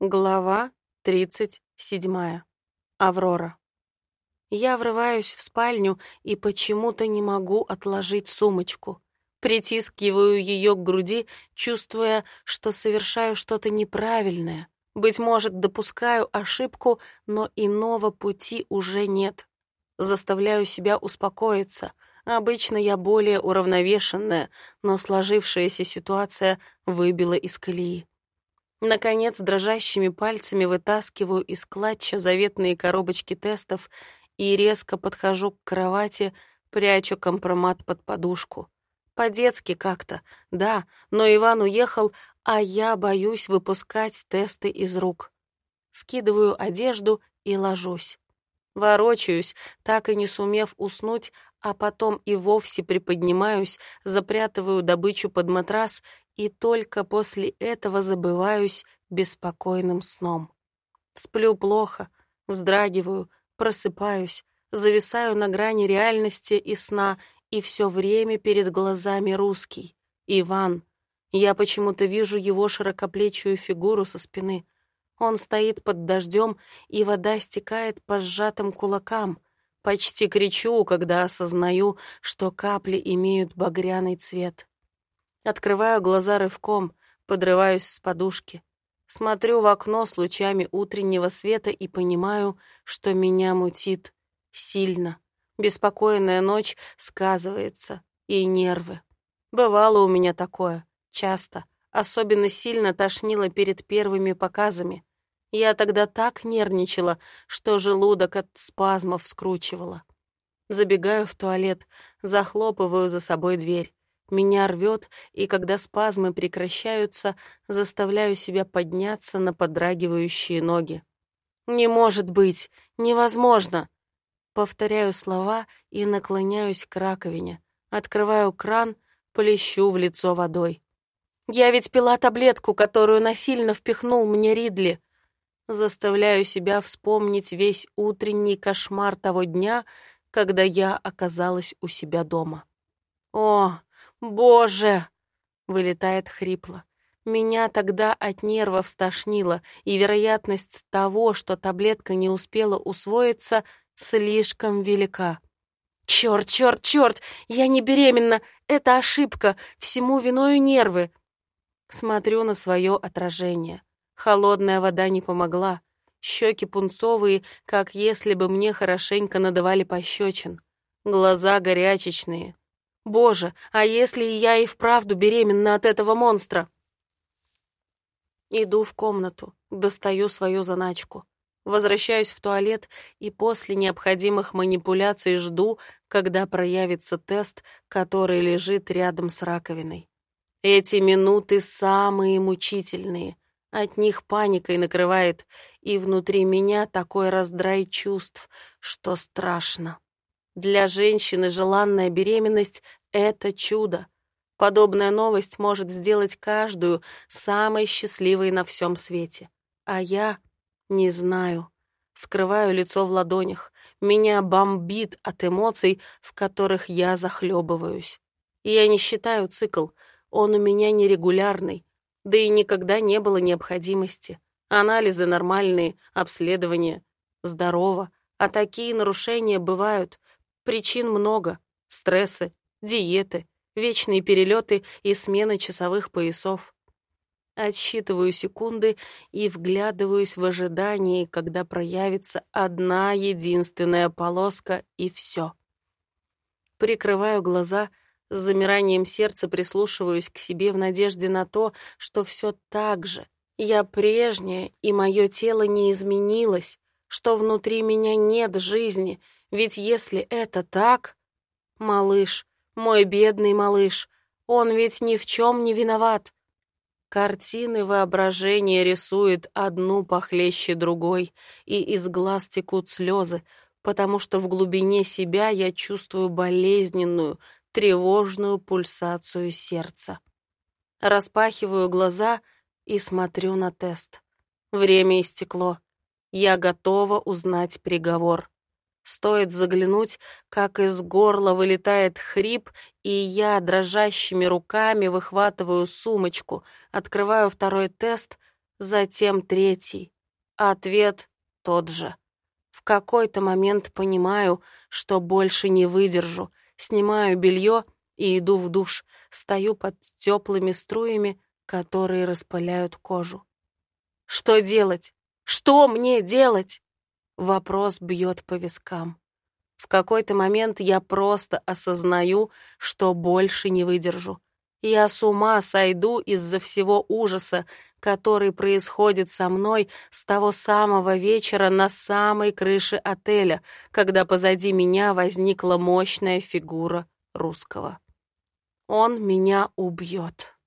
Глава 37. Аврора. Я врываюсь в спальню и почему-то не могу отложить сумочку. Притискиваю ее к груди, чувствуя, что совершаю что-то неправильное. Быть может, допускаю ошибку, но иного пути уже нет. Заставляю себя успокоиться. Обычно я более уравновешенная, но сложившаяся ситуация выбила из колеи. Наконец, дрожащими пальцами вытаскиваю из клатча заветные коробочки тестов и резко подхожу к кровати, прячу компромат под подушку. По-детски как-то, да, но Иван уехал, а я боюсь выпускать тесты из рук. Скидываю одежду и ложусь. Ворочаюсь, так и не сумев уснуть, а потом и вовсе приподнимаюсь, запрятываю добычу под матрас и только после этого забываюсь беспокойным сном. Сплю плохо, вздрагиваю, просыпаюсь, зависаю на грани реальности и сна, и все время перед глазами русский. Иван. Я почему-то вижу его широкоплечую фигуру со спины. Он стоит под дождем, и вода стекает по сжатым кулакам. Почти кричу, когда осознаю, что капли имеют багряный цвет. Открываю глаза рывком, подрываюсь с подушки. Смотрю в окно с лучами утреннего света и понимаю, что меня мутит сильно. Беспокойная ночь сказывается, и нервы. Бывало у меня такое, часто. Особенно сильно тошнило перед первыми показами. Я тогда так нервничала, что желудок от спазмов скручивало. Забегаю в туалет, захлопываю за собой дверь. Меня рвет, и когда спазмы прекращаются, заставляю себя подняться на подрагивающие ноги. «Не может быть! Невозможно!» Повторяю слова и наклоняюсь к раковине. Открываю кран, плещу в лицо водой. «Я ведь пила таблетку, которую насильно впихнул мне Ридли!» Заставляю себя вспомнить весь утренний кошмар того дня, когда я оказалась у себя дома. О, «Боже!» — вылетает хрипло. Меня тогда от нервов стошнило, и вероятность того, что таблетка не успела усвоиться, слишком велика. «Чёрт, чёрт, чёрт! Я не беременна! Это ошибка! Всему виною нервы!» Смотрю на свое отражение. Холодная вода не помогла. Щеки пунцовые, как если бы мне хорошенько надавали пощечин. Глаза горячечные, Боже, а если я и вправду беременна от этого монстра? Иду в комнату, достаю свою заначку. Возвращаюсь в туалет и после необходимых манипуляций жду, когда проявится тест, который лежит рядом с раковиной. Эти минуты самые мучительные. От них паникой накрывает, и внутри меня такой раздрай чувств, что страшно. Для женщины желанная беременность это чудо. Подобная новость может сделать каждую самой счастливой на всем свете. А я не знаю. Скрываю лицо в ладонях. Меня бомбит от эмоций, в которых я захлебываюсь. я не считаю цикл. Он у меня нерегулярный. Да и никогда не было необходимости. Анализы нормальные, обследования. Здорово. А такие нарушения бывают. Причин много. Стрессы, диеты, вечные перелеты и смены часовых поясов. Отсчитываю секунды и вглядываюсь в ожидании, когда проявится одна единственная полоска, и все. Прикрываю глаза, с замиранием сердца прислушиваюсь к себе в надежде на то, что все так же. Я прежняя, и мое тело не изменилось, что внутри меня нет жизни, ведь если это так... Малыш, мой бедный малыш, он ведь ни в чем не виноват. Картины воображения рисует одну похлеще другой, и из глаз текут слезы, потому что в глубине себя я чувствую болезненную, тревожную пульсацию сердца. Распахиваю глаза и смотрю на тест. Время истекло. Я готова узнать приговор. Стоит заглянуть, как из горла вылетает хрип, и я дрожащими руками выхватываю сумочку, открываю второй тест, затем третий. Ответ тот же. В какой-то момент понимаю, что больше не выдержу, снимаю белье и иду в душ, стою под теплыми струями, которые распыляют кожу. Что делать? Что мне делать? Вопрос бьет по вискам. В какой-то момент я просто осознаю, что больше не выдержу. Я с ума сойду из-за всего ужаса, который происходит со мной с того самого вечера на самой крыше отеля, когда позади меня возникла мощная фигура русского. Он меня убьет.